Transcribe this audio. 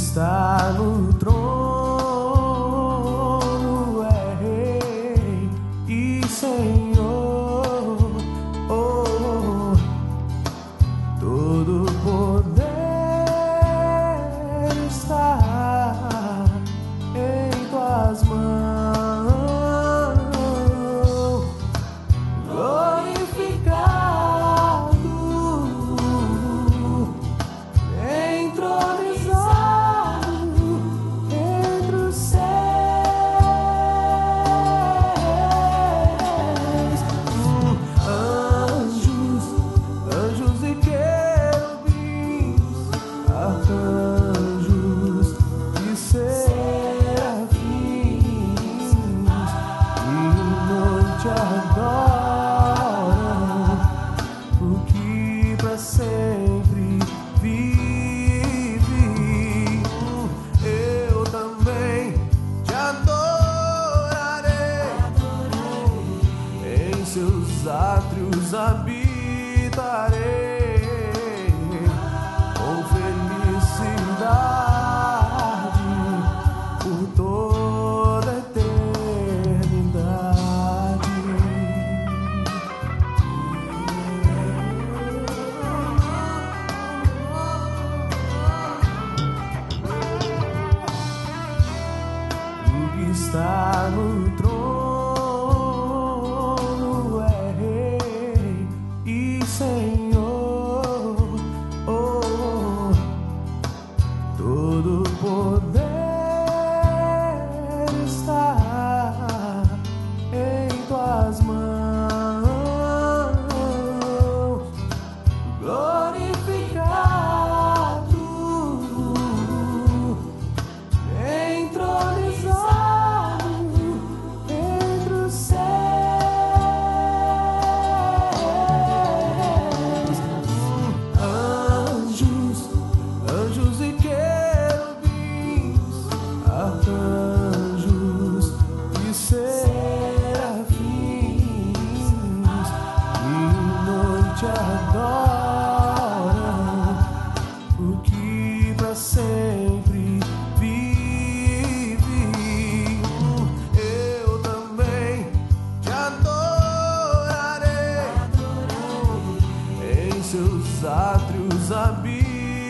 estar no trono. te arrancaram o que pra sempre vive. Eu também te adorarei, adorarei. em seus átrios habitarei. te adoram, o que para sempre vive. Eu também te adorarei, adorarei. em seus átrios habitarei.